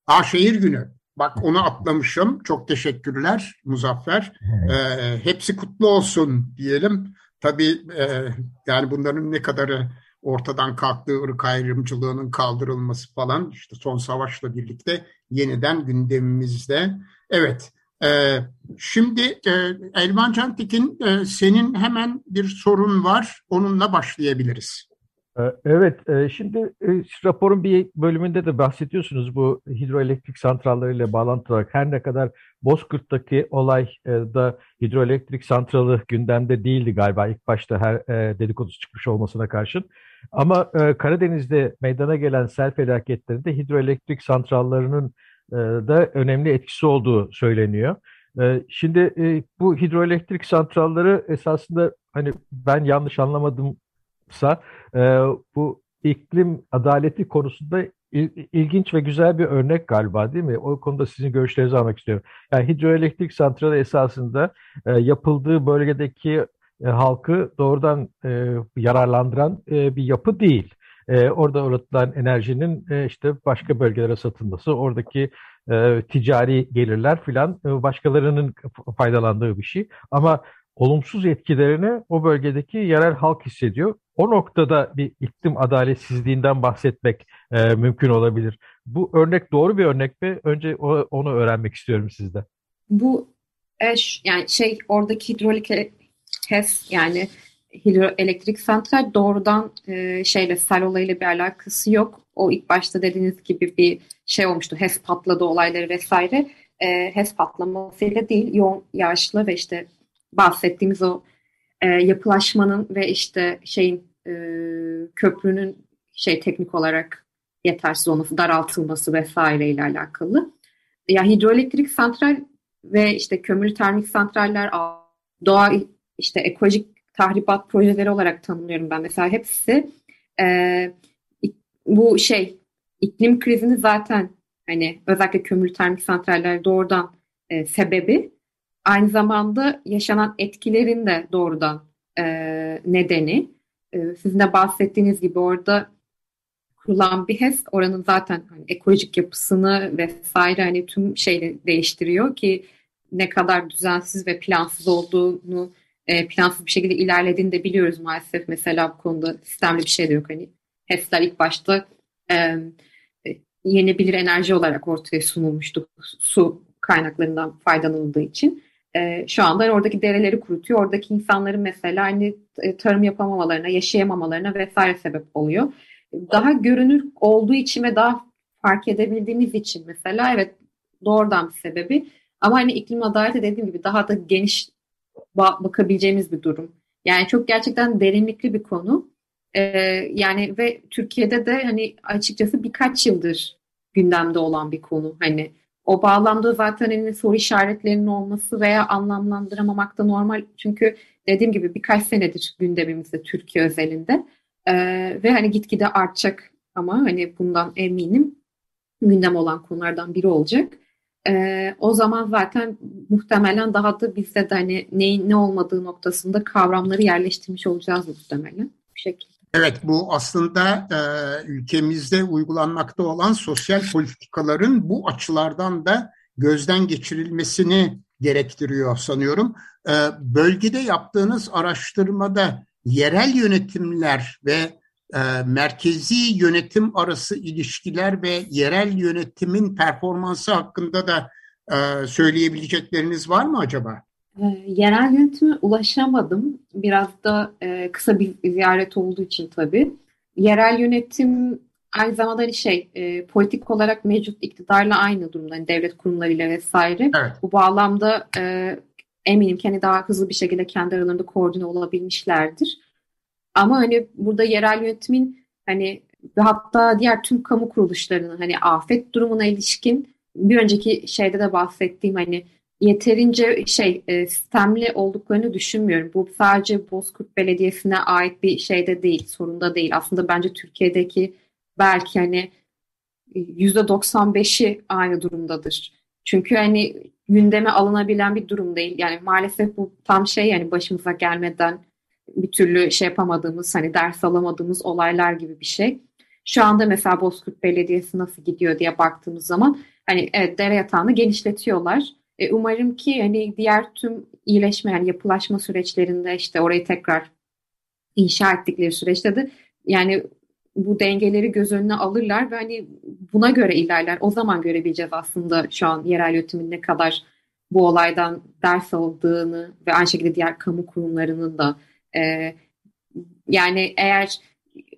Aa şiir günü. Bak onu atlamışım. Çok teşekkürler Muzaffer. Ee, hepsi kutlu olsun diyelim. Tabii e, yani bunların ne kadarı ortadan kalktığı ırk ayrımcılığının kaldırılması falan işte son savaşla birlikte yeniden gündemimizde. Evet, e, şimdi e, Elvan Cantekin e, senin hemen bir sorun var, onunla başlayabiliriz. Ee, evet, e, şimdi e, raporun bir bölümünde de bahsediyorsunuz bu hidroelektrik santralleriyle bağlantılı. Her ne kadar Bozkurt'taki olay e, hidroelektrik santralı gündemde değildi galiba ilk başta her dedikodusu çıkmış olmasına karşın. Ama Karadeniz'de meydana gelen sel felaketlerinde hidroelektrik santrallarının da önemli etkisi olduğu söyleniyor. Şimdi bu hidroelektrik santralları esasında hani ben yanlış anlamadımsa e, bu iklim adaleti konusunda ilginç ve güzel bir örnek galiba değil mi? O konuda sizin görüşlerinizi almak istiyorum. Yani hidroelektrik santralı esasında e, yapıldığı bölgedeki e, halkı doğrudan e, yararlandıran e, bir yapı değil. E, orada üretilen enerjinin e, işte başka bölgelere satılması, oradaki e, ticari gelirler filan e, başkalarının faydalandığı bir şey. Ama olumsuz etkilerini o bölgedeki yerel halk hissediyor. O noktada bir iklim adaletsizliğinden bahsetmek e, mümkün olabilir. Bu örnek doğru bir örnek mi? Önce o, onu öğrenmek istiyorum sizden. Bu eş, yani şey oradaki hidrolik HES yani hidroelektrik santral doğrudan e, şeyle sel olayıyla bir alakası yok. O ilk başta dediğiniz gibi bir şey olmuştu. HES patladı olayları vesaire. E, HES patlamasıyla değil yoğun yağışlı ve işte bahsettiğimiz o e, yapılaşmanın ve işte şeyin e, köprünün şey teknik olarak yetersiz olması, daraltılması vesaire ile alakalı. Ya hidroelektrik santral ve işte kömürlü termik santraller doğa işte ekolojik tahribat projeleri olarak tanımlıyorum ben. Mesela hepsi e, bu şey iklim krizini zaten hani özellikle kömürlü termik santraller doğrudan e, sebebi aynı zamanda yaşanan etkilerin de doğrudan e, nedeni. E, sizin de bahsettiğiniz gibi orada kurulan bir HES oranın zaten hani ekolojik yapısını vesaire hani tüm şeyi değiştiriyor ki ne kadar düzensiz ve plansız olduğunu e, plansız bir şekilde ilerlediğini de biliyoruz maalesef. Mesela bu konuda sistemli bir şey de yok. Hani HES'ler ilk başta e, e, yenebilir enerji olarak ortaya sunulmuştu su kaynaklarından faydalanıldığı için e, şu anda oradaki dereleri kurutuyor. Oradaki insanların mesela hani e, tarım yapamamalarına, yaşayamamalarına vesaire sebep oluyor. Daha görünür olduğu için ve daha fark edebildiğimiz için mesela evet doğrudan bir sebebi. Ama hani iklim adaleti dediğim gibi daha da geniş bakabileceğimiz bir durum. Yani çok gerçekten derinlikli bir konu. Ee, yani ve Türkiye'de de hani açıkçası birkaç yıldır gündemde olan bir konu. Hani o bağlamda zaten hani soru işaretlerinin olması veya anlamlandıramamak da normal. Çünkü dediğim gibi birkaç senedir gündemimizde Türkiye özelinde. Ee, ve hani gitgide artacak ama hani bundan eminim gündem olan konulardan biri olacak. Ee, o zaman zaten muhtemelen daha da bizde de hani neyin ne olmadığı noktasında kavramları yerleştirmiş olacağız muhtemelen bu şekilde. Evet bu aslında e, ülkemizde uygulanmakta olan sosyal politikaların bu açılardan da gözden geçirilmesini gerektiriyor sanıyorum. E, bölgede yaptığınız araştırmada yerel yönetimler ve e, merkezi yönetim arası ilişkiler ve yerel yönetimin performansı hakkında da e, söyleyebilecekleriniz var mı acaba? E, yerel yönetime ulaşamadım. Biraz da e, kısa bir ziyaret olduğu için tabii. Yerel yönetim aynı zamanda hani şey e, politik olarak mevcut iktidarla aynı durumda. Hani devlet kurumlarıyla vesaire. Evet. Bu bağlamda e, eminim ki hani daha hızlı bir şekilde kendi aralarında koordine olabilmişlerdir. Ama hani burada yerel yönetimin hani ve hatta diğer tüm kamu kuruluşlarının hani afet durumuna ilişkin bir önceki şeyde de bahsettiğim hani yeterince şey e, sistemli olduklarını düşünmüyorum. Bu sadece Bozkurt Belediyesi'ne ait bir şeyde değil, sorunda değil. Aslında bence Türkiye'deki belki hani yüzde 95'i aynı durumdadır. Çünkü hani gündeme alınabilen bir durum değil. Yani maalesef bu tam şey yani başımıza gelmeden bir türlü şey yapamadığımız hani ders alamadığımız olaylar gibi bir şey. Şu anda mesela Bozkurt Belediyesi nasıl gidiyor diye baktığımız zaman hani evet dere yatağını genişletiyorlar e, umarım ki hani diğer tüm iyileşme yani yapılaşma süreçlerinde işte orayı tekrar inşa ettikleri süreçte de yani bu dengeleri göz önüne alırlar ve hani buna göre ilerler. O zaman görebileceğiz aslında şu an yerel yönetimin ne kadar bu olaydan ders aldığını ve aynı şekilde diğer kamu kurumlarının da e, yani eğer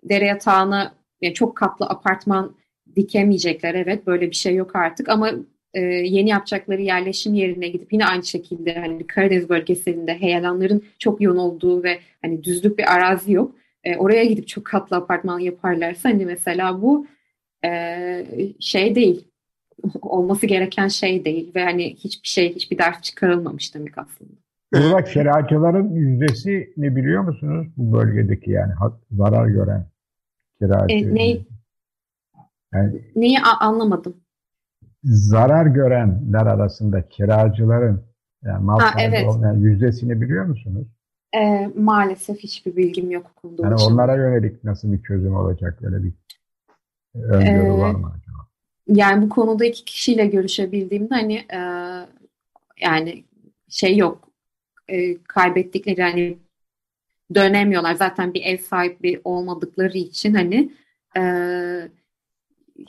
dere yatağına yani çok katlı apartman dikemeyecekler evet böyle bir şey yok artık ama e, yeni yapacakları yerleşim yerine gidip yine aynı şekilde hani Karadeniz bölgesinde heyelanların çok yoğun olduğu ve hani düzlük bir arazi yok. E, oraya gidip çok katlı apartman yaparlarsa hani mesela bu e, şey değil olması gereken şey değil ve hani hiçbir şey hiçbir ders çıkarılmamış demek aslında. Burada kiracıların yüzdesi ne biliyor musunuz bu bölgedeki yani zarar gören kiracı? E, ne, yani, neyi anlamadım zarar görenler arasında kiracıların yani mal ha, evet. olmayan yüzdesini biliyor musunuz? E, maalesef hiçbir bilgim yok o konuda. Yani onlara yönelik nasıl bir çözüm olacak böyle bir öngörü ee, var mı acaba? Yani bu konuda iki kişiyle görüşebildiğimde hani e, yani şey yok e, kaybettikleri yani dönemiyorlar zaten bir ev sahibi olmadıkları için hani e,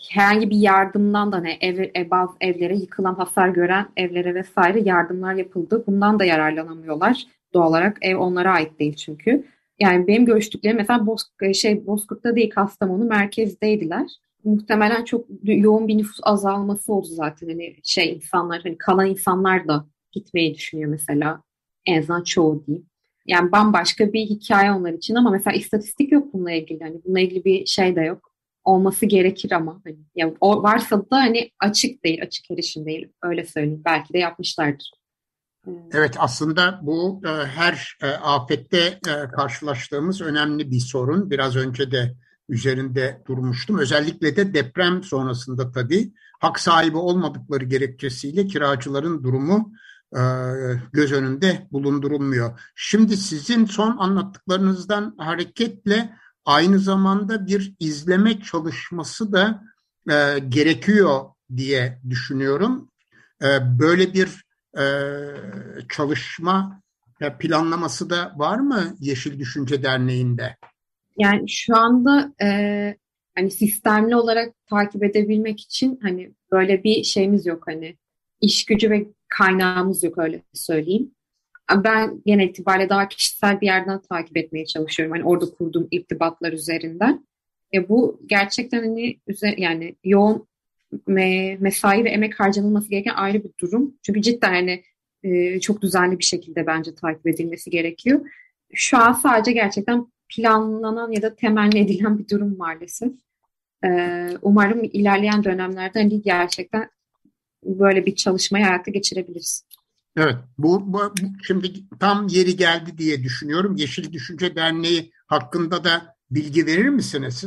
herhangi bir yardımdan da hani ev, ev, bazı evlere yıkılan hasar gören evlere vesaire yardımlar yapıldı. Bundan da yararlanamıyorlar. Doğal olarak ev onlara ait değil çünkü. Yani benim görüştüklerim mesela Boz, şey, Bozkurt'ta değil Kastamonu merkezdeydiler. Muhtemelen çok yoğun bir nüfus azalması oldu zaten. Hani şey insanlar hani kalan insanlar da gitmeyi düşünüyor mesela. En azından çoğu diyeyim. Yani bambaşka bir hikaye onlar için ama mesela istatistik yok bununla ilgili. Hani bununla ilgili bir şey de yok olması gerekir ama hani ya o varsa da hani açık değil, açık erişim değil. Öyle söyleyeyim. Belki de yapmışlardır. Ee, evet aslında bu e, her e, afette e, karşılaştığımız önemli bir sorun. Biraz önce de üzerinde durmuştum. Özellikle de deprem sonrasında tabii hak sahibi olmadıkları gerekçesiyle kiracıların durumu göz önünde bulundurulmuyor. Şimdi sizin son anlattıklarınızdan hareketle aynı zamanda bir izleme çalışması da e, gerekiyor diye düşünüyorum. E, böyle bir e, çalışma e, planlaması da var mı Yeşil Düşünce Derneği'nde? Yani şu anda e, hani sistemli olarak takip edebilmek için hani böyle bir şeyimiz yok hani iş gücü ve kaynağımız yok öyle söyleyeyim ben genel itibariyle daha kişisel bir yerden takip etmeye çalışıyorum. Hani orada kurduğum irtibatlar üzerinden. E bu gerçekten hani yani yoğun me mesai ve emek harcanılması gereken ayrı bir durum. Çünkü cidden hani e, çok düzenli bir şekilde bence takip edilmesi gerekiyor. Şu an sadece gerçekten planlanan ya da temenni edilen bir durum maalesef. E, umarım ilerleyen dönemlerde hani gerçekten böyle bir çalışmayı hayata geçirebiliriz. Evet, bu, bu şimdi tam yeri geldi diye düşünüyorum. Yeşil Düşünce Derneği hakkında da bilgi verir misiniz?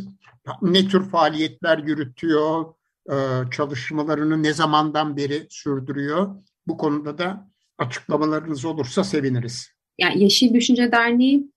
Ne tür faaliyetler yürütüyor, e, çalışmalarını ne zamandan beri sürdürüyor? Bu konuda da açıklamalarınız olursa seviniriz. Yani Yeşil Düşünce Derneği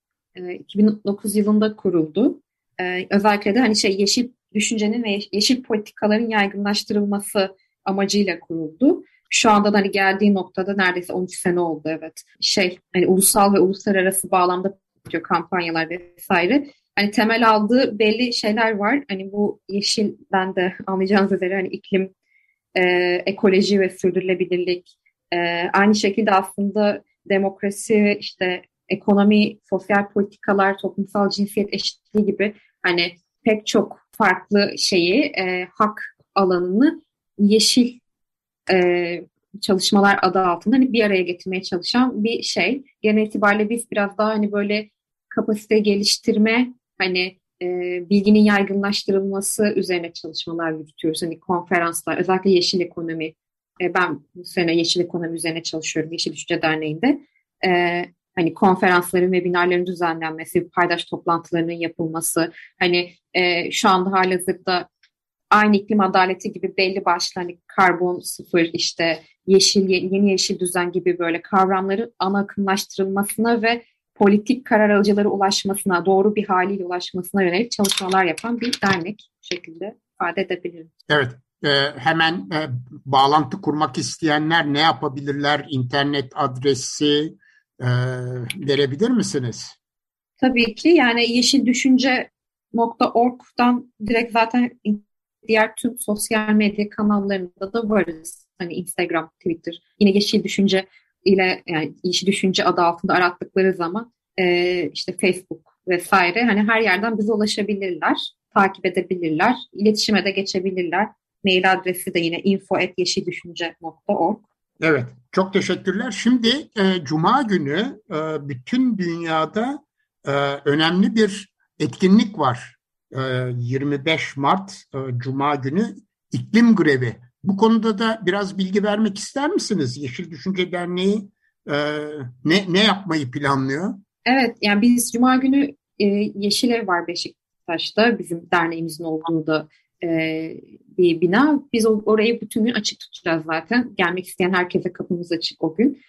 2009 e, yılında kuruldu. E, özellikle de hani şey yeşil düşüncenin ve yeşil politikaların yaygınlaştırılması amacıyla kuruldu. Şu anda da hani geldiği noktada neredeyse 13 sene oldu evet. Şey hani ulusal ve uluslararası bağlamda yapıyor kampanyalar vesaire. Hani temel aldığı belli şeyler var. Hani bu yeşilden de anlayacağınız üzere hani iklim, e, ekoloji ve sürdürülebilirlik. E, aynı şekilde aslında demokrasi, işte ekonomi, sosyal politikalar, toplumsal cinsiyet eşitliği gibi hani pek çok farklı şeyi, e, hak alanını yeşil e, çalışmalar adı altında hani bir araya getirmeye çalışan bir şey. Genel itibariyle biz biraz daha hani böyle kapasite geliştirme, hani e, bilginin yaygınlaştırılması üzerine çalışmalar yürütüyoruz. Hani konferanslar, özellikle yeşil ekonomi. E, ben bu sene yeşil ekonomi üzerine çalışıyorum Yeşil Düşünce Derneği'nde. E, hani konferansların, webinarların düzenlenmesi, paydaş toplantılarının yapılması, hani e, şu anda halihazırda aynı iklim adaleti gibi belli başlı hani karbon sıfır işte yeşil yeni yeşil düzen gibi böyle kavramların ana akımlaştırılmasına ve politik karar alıcılara ulaşmasına, doğru bir haliyle ulaşmasına yönelik çalışmalar yapan bir dernek şekilde ifade edebilirim. Evet, e, hemen e, bağlantı kurmak isteyenler ne yapabilirler? İnternet adresi e, verebilir misiniz? Tabii ki yani yeşildüşünce.org'dan direkt zaten diğer tüm sosyal medya kanallarında da varız. Hani Instagram, Twitter. Yine Yeşil Düşünce ile yani Yeşil Düşünce adı altında arattıkları zaman e, işte Facebook vesaire hani her yerden bize ulaşabilirler, takip edebilirler, iletişime de geçebilirler. Mail adresi de yine info.yeşildüşünce.org. Evet, çok teşekkürler. Şimdi e, Cuma günü e, bütün dünyada e, önemli bir etkinlik var. 25 ee, Mart e, Cuma günü iklim grevi. Bu konuda da biraz bilgi vermek ister misiniz? Yeşil Düşünce Derneği e, ne, ne yapmayı planlıyor? Evet, yani biz Cuma günü e, Yeşil Ev var Beşiktaş'ta. Bizim derneğimizin olduğu da bir bina. Biz orayı bütün gün açık tutacağız zaten. Gelmek isteyen herkese kapımız açık o gün.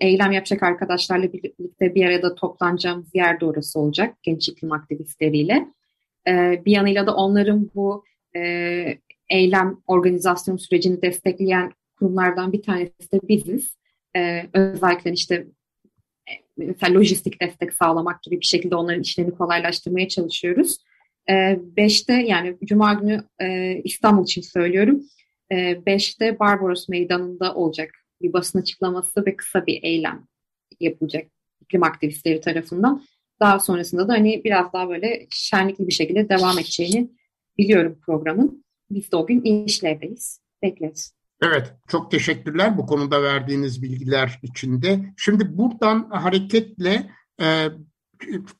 eylem yapacak arkadaşlarla birlikte bir arada toplanacağımız yer de orası olacak. Genç iklim aktivistleriyle. E, bir yanıyla da onların bu e, eylem organizasyon sürecini destekleyen kurumlardan bir tanesi de biziz. E, özellikle işte e, mesela lojistik destek sağlamak gibi bir şekilde onların işlerini kolaylaştırmaya çalışıyoruz. E, beşte yani Cuma günü e, İstanbul için söylüyorum. Beşte Barbaros Meydanı'nda olacak bir basın açıklaması ve kısa bir eylem yapılacak iklim aktivistleri tarafından daha sonrasında da hani biraz daha böyle şenlikli bir şekilde devam edeceğini biliyorum programın. Biz de o gün işlevdeyiz. Bekleriz. Evet, çok teşekkürler bu konuda verdiğiniz bilgiler için de. Şimdi buradan hareketle e,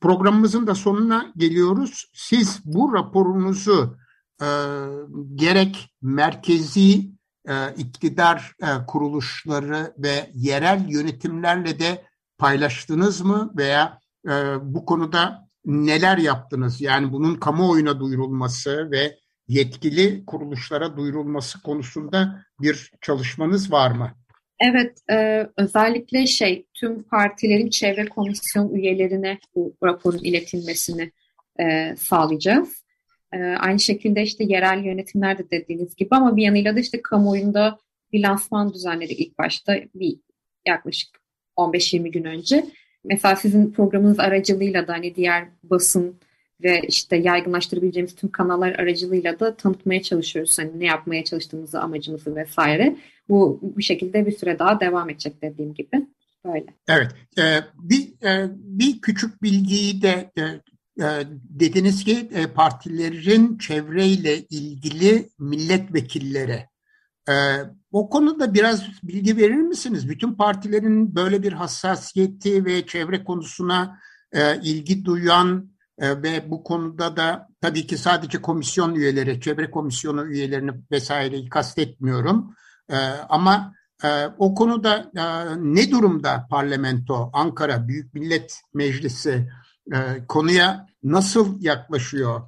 programımızın da sonuna geliyoruz. Siz bu raporunuzu e, gerek merkezi e, iktidar e, kuruluşları ve yerel yönetimlerle de paylaştınız mı veya e, bu konuda neler yaptınız? Yani bunun kamuoyuna duyurulması ve yetkili kuruluşlara duyurulması konusunda bir çalışmanız var mı? Evet, e, özellikle şey tüm partilerin çevre komisyon üyelerine bu raporun iletilmesini e, sağlayacağız. E, aynı şekilde işte yerel yönetimler de dediğiniz gibi ama bir yanıyla da işte kamuoyunda bir lansman düzenledik ilk başta bir yaklaşık 15-20 gün önce mesela sizin programınız aracılığıyla da hani diğer basın ve işte yaygınlaştırabileceğimiz tüm kanallar aracılığıyla da tanıtmaya çalışıyoruz. Hani ne yapmaya çalıştığımızı, amacımızı vesaire. Bu bu şekilde bir süre daha devam edecek dediğim gibi. Böyle. Evet. E, bir e, bir küçük bilgiyi de e, e, dediniz ki e, partilerin çevreyle ilgili milletvekilleri ee, o konuda biraz bilgi verir misiniz? Bütün partilerin böyle bir hassasiyeti ve çevre konusuna e, ilgi duyan e, ve bu konuda da tabii ki sadece komisyon üyeleri, çevre komisyonu üyelerini vesaireyi kastetmiyorum. ama o konuda ne durumda parlamento, Ankara Büyük Millet Meclisi konuya nasıl yaklaşıyor?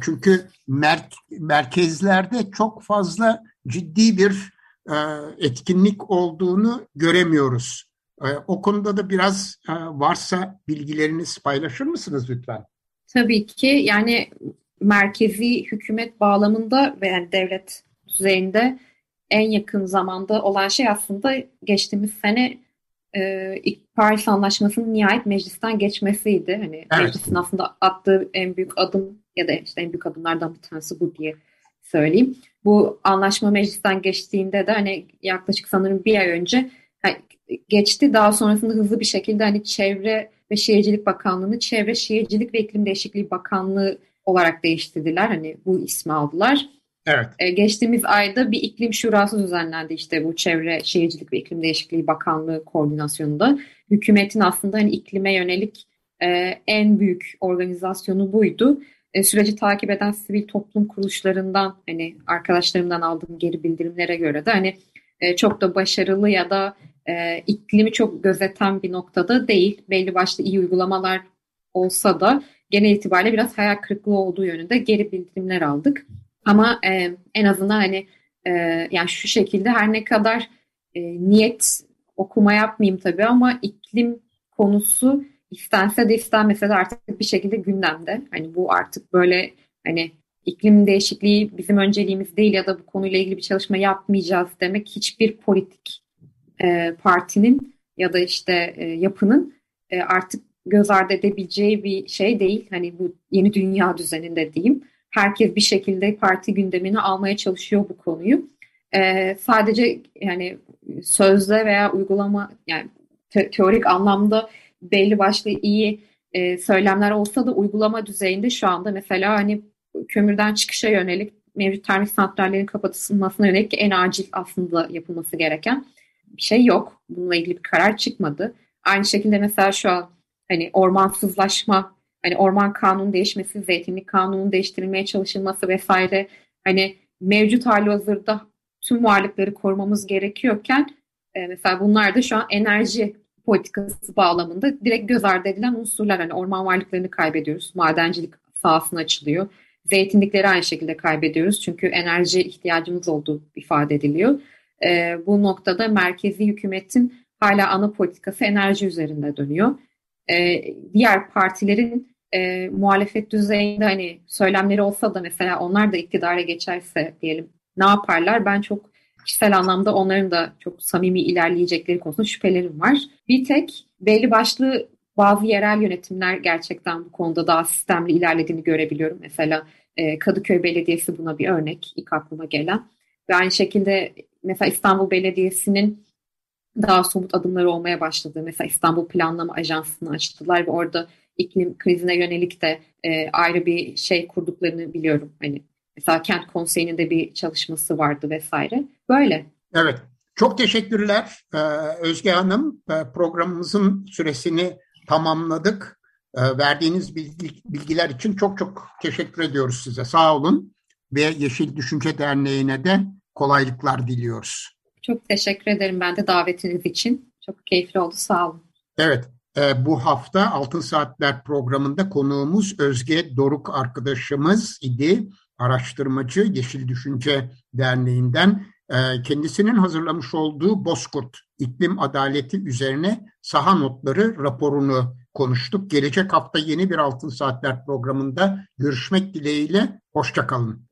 çünkü mer merkezlerde çok fazla ciddi bir etkinlik olduğunu göremiyoruz. O konuda da biraz varsa bilgileriniz paylaşır mısınız lütfen? Tabii ki yani merkezi hükümet bağlamında ve yani devlet düzeyinde en yakın zamanda olan şey aslında geçtiğimiz sene e, Paris Anlaşması'nın nihayet meclisten geçmesiydi. Hani evet. meclisin aslında attığı en büyük adım ya da işte en büyük adımlardan bir tanesi bu diye söyleyeyim. Bu anlaşma meclisten geçtiğinde de hani yaklaşık sanırım bir ay önce hani geçti. Daha sonrasında hızlı bir şekilde hani Çevre ve Şehircilik Bakanlığı'nı Çevre Şehircilik ve İklim Değişikliği Bakanlığı olarak değiştirdiler. Hani bu ismi aldılar. Evet. Ee, geçtiğimiz ayda bir iklim şurası düzenlendi işte bu Çevre Şehircilik ve İklim Değişikliği Bakanlığı koordinasyonunda. Hükümetin aslında hani iklime yönelik e, en büyük organizasyonu buydu. E, süreci takip eden sivil toplum kuruluşlarından hani arkadaşlarımdan aldığım geri bildirimlere göre de hani e, çok da başarılı ya da e, iklimi çok gözeten bir noktada değil. Belli başlı iyi uygulamalar olsa da genel itibariyle biraz hayal kırıklığı olduğu yönünde geri bildirimler aldık. Ama e, en azından hani e, yani şu şekilde her ne kadar e, niyet okuma yapmayayım tabii ama iklim konusu istense de istenmese de artık bir şekilde gündemde. Hani bu artık böyle hani iklim değişikliği bizim önceliğimiz değil ya da bu konuyla ilgili bir çalışma yapmayacağız demek hiçbir politik e, partinin ya da işte e, yapının e, artık göz ardı edebileceği bir şey değil. Hani bu yeni dünya düzeninde diyeyim. Herkes bir şekilde parti gündemine almaya çalışıyor bu konuyu. E, sadece yani sözde veya uygulama yani te- teorik anlamda belli başlı iyi e, söylemler olsa da uygulama düzeyinde şu anda mesela hani kömürden çıkışa yönelik mevcut termik santrallerin kapatılmasına yönelik en acil aslında yapılması gereken bir şey yok. Bununla ilgili bir karar çıkmadı. Aynı şekilde mesela şu an hani ormansızlaşma, hani orman kanunu değişmesi, zeytinlik kanunun değiştirilmeye çalışılması vesaire hani mevcut hali hazırda tüm varlıkları korumamız gerekiyorken e, mesela bunlar da şu an enerji politikası bağlamında direkt göz ardı edilen unsurlar. Hani orman varlıklarını kaybediyoruz. Madencilik sahasına açılıyor. Zeytinlikleri aynı şekilde kaybediyoruz. Çünkü enerji ihtiyacımız olduğu ifade ediliyor. E, bu noktada merkezi hükümetin hala ana politikası enerji üzerinde dönüyor. E, diğer partilerin e, muhalefet düzeyinde hani söylemleri olsa da mesela onlar da iktidara geçerse diyelim ne yaparlar? Ben çok kişisel anlamda onların da çok samimi ilerleyecekleri konusunda şüphelerim var. Bir tek belli başlı bazı yerel yönetimler gerçekten bu konuda daha sistemli ilerlediğini görebiliyorum. Mesela e, Kadıköy Belediyesi buna bir örnek ilk aklıma gelen. Ve aynı şekilde mesela İstanbul Belediyesi'nin daha somut adımları olmaya başladı. Mesela İstanbul Planlama Ajansı'nı açtılar ve orada iklim krizine yönelik de e, ayrı bir şey kurduklarını biliyorum. Hani mesela kent konseyinin de bir çalışması vardı vesaire. Böyle. Evet. Çok teşekkürler ee, Özge Hanım. Ee, programımızın süresini tamamladık. Ee, verdiğiniz bilgiler için çok çok teşekkür ediyoruz size. Sağ olun ve Yeşil Düşünce Derneği'ne de kolaylıklar diliyoruz. Çok teşekkür ederim ben de davetiniz için. Çok keyifli oldu. Sağ olun. Evet. E, bu hafta Altın Saatler programında konuğumuz Özge Doruk arkadaşımız idi. Araştırmacı Yeşil Düşünce Derneği'nden e, kendisinin hazırlamış olduğu Bozkurt iklim adaleti üzerine saha notları raporunu konuştuk. Gelecek hafta yeni bir Altın Saatler programında görüşmek dileğiyle. Hoşçakalın.